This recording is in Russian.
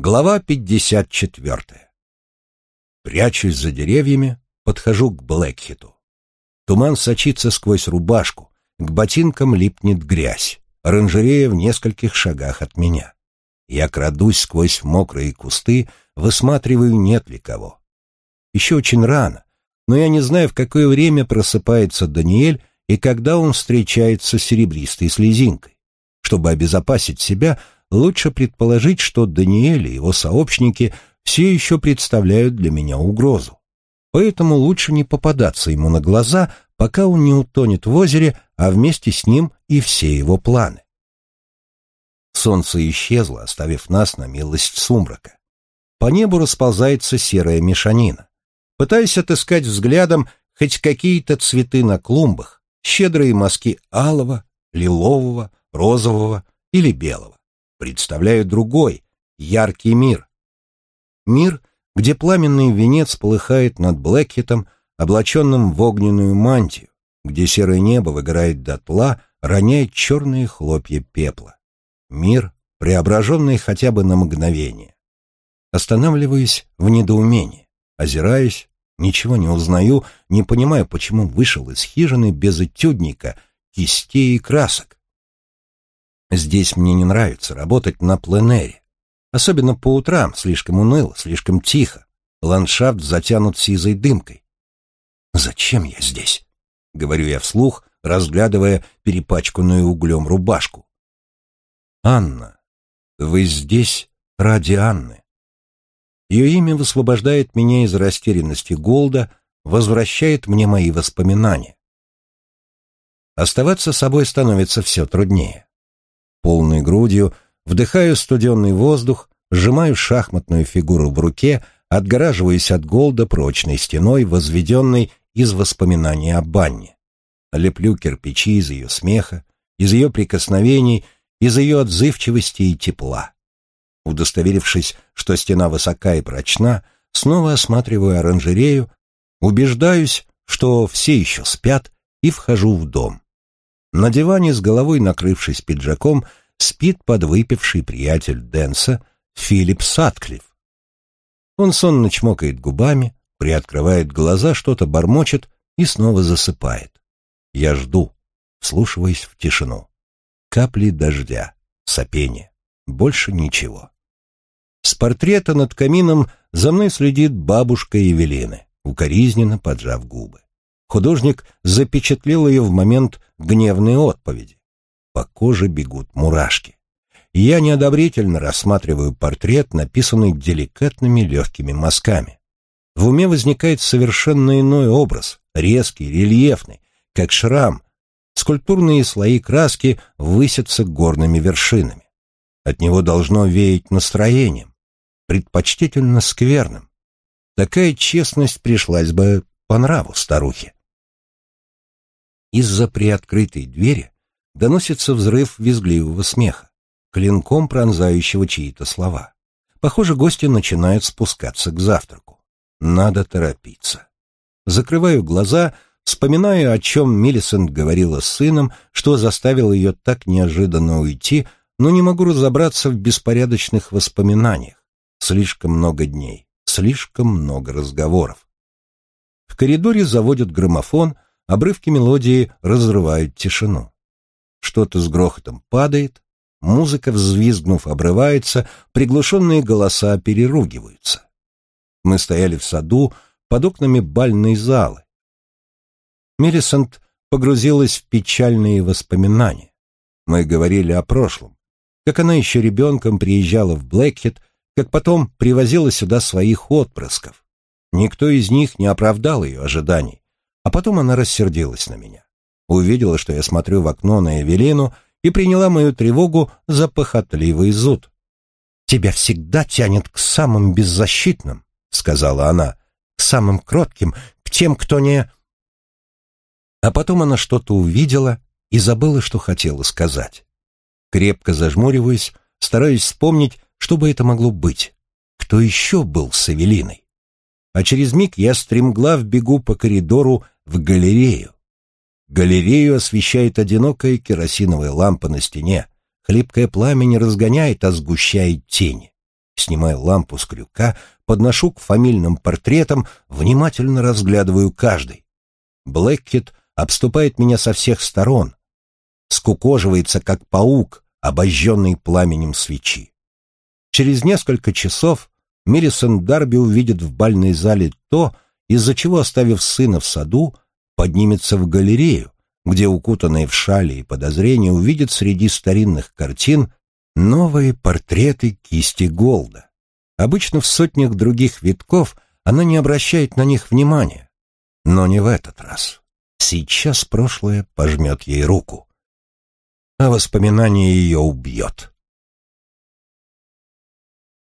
Глава 54. Прячусь за деревьями, подхожу к Блэкхиту. Туман сочится сквозь рубашку, к ботинкам липнет грязь, оранжерея в нескольких шагах от меня. Я крадусь сквозь мокрые кусты, высматриваю, нет ли кого. Еще очень рано, но я не знаю, в какое время просыпается Даниэль и когда он встречается с серебристой слезинкой. Чтобы обезопасить себя, лучше предположить, что Даниэль и его сообщники все еще представляют для меня угрозу. Поэтому лучше не попадаться ему на глаза, пока он не утонет в озере, а вместе с ним и все его планы. Солнце исчезло, оставив нас на милость сумрака. По небу расползается серая мешанина. Пытаюсь отыскать взглядом хоть какие-то цветы на клумбах, щедрые мазки алого, лилового, розового или белого представляю другой, яркий мир. Мир, где пламенный венец полыхает над Блэкхитом, облаченным в огненную мантию, где серое небо выгорает дотла, роняет черные хлопья пепла. Мир, преображенный хотя бы на мгновение. Останавливаюсь в недоумении, озираюсь, ничего не узнаю, не понимаю, почему вышел из хижины без этюдника, кистей и красок. Здесь мне не нравится работать на пленэре. Особенно по утрам, слишком уныло, слишком тихо. Ландшафт затянут сизой дымкой. «Зачем я здесь?» — говорю я вслух, разглядывая перепачканную углем рубашку. «Анна, вы здесь ради Анны». Ее имя высвобождает меня из растерянности голода, возвращает мне мои воспоминания. Оставаться собой становится все труднее полной грудью, вдыхаю студенный воздух, сжимаю шахматную фигуру в руке, отгораживаясь от голода прочной стеной, возведенной из воспоминаний о банне. Леплю кирпичи из ее смеха, из ее прикосновений, из ее отзывчивости и тепла. Удостоверившись, что стена высока и прочна, снова осматриваю оранжерею, убеждаюсь, что все еще спят, и вхожу в дом. На диване с головой накрывшись пиджаком спит подвыпивший приятель Дэнса Филипп Сатклифф. Он сонно чмокает губами, приоткрывает глаза, что-то бормочет и снова засыпает. Я жду, вслушиваясь в тишину. Капли дождя, сопение, больше ничего. С портрета над камином за мной следит бабушка Евелины, укоризненно поджав губы. Художник запечатлел ее в момент гневной отповеди. По коже бегут мурашки. Я неодобрительно рассматриваю портрет, написанный деликатными легкими мазками. В уме возникает совершенно иной образ, резкий, рельефный, как шрам. Скульптурные слои краски высятся горными вершинами. От него должно веять настроением, предпочтительно скверным. Такая честность пришлась бы по нраву старухе. Из-за приоткрытой двери доносится взрыв визгливого смеха, клинком пронзающего чьи-то слова. Похоже, гости начинают спускаться к завтраку. Надо торопиться. Закрываю глаза, вспоминаю, о чем Миллисент говорила с сыном, что заставило ее так неожиданно уйти, но не могу разобраться в беспорядочных воспоминаниях. Слишком много дней, слишком много разговоров. В коридоре заводят граммофон — Обрывки мелодии разрывают тишину. Что-то с грохотом падает, музыка, взвизгнув, обрывается, приглушенные голоса переругиваются. Мы стояли в саду под окнами бальной залы. Мелисант погрузилась в печальные воспоминания. Мы говорили о прошлом, как она еще ребенком приезжала в Блэкхед, как потом привозила сюда своих отпрысков. Никто из них не оправдал ее ожиданий, а потом она рассердилась на меня. Увидела, что я смотрю в окно на Эвелину и приняла мою тревогу за похотливый зуд. «Тебя всегда тянет к самым беззащитным», — сказала она, — «к самым кротким, к тем, кто не...» А потом она что-то увидела и забыла, что хотела сказать. Крепко зажмуриваясь, стараюсь вспомнить, что бы это могло быть. Кто еще был с Эвелиной? А через миг я стремглав бегу по коридору в галерею. Галерею освещает одинокая керосиновая лампа на стене. Хлипкое пламя не разгоняет, а сгущает тени. Снимаю лампу с крюка, подношу к фамильным портретам, внимательно разглядываю каждый. Блэккет обступает меня со всех сторон, скукоживается, как паук, обожженный пламенем свечи. Через несколько часов Мирисон Дарби увидит в бальной зале то, из-за чего, оставив сына в саду, поднимется в галерею, где, укутанные в шали и подозрения, увидит среди старинных картин новые портреты кисти Голда. Обычно в сотнях других витков она не обращает на них внимания. Но не в этот раз. Сейчас прошлое пожмет ей руку. А воспоминание ее убьет.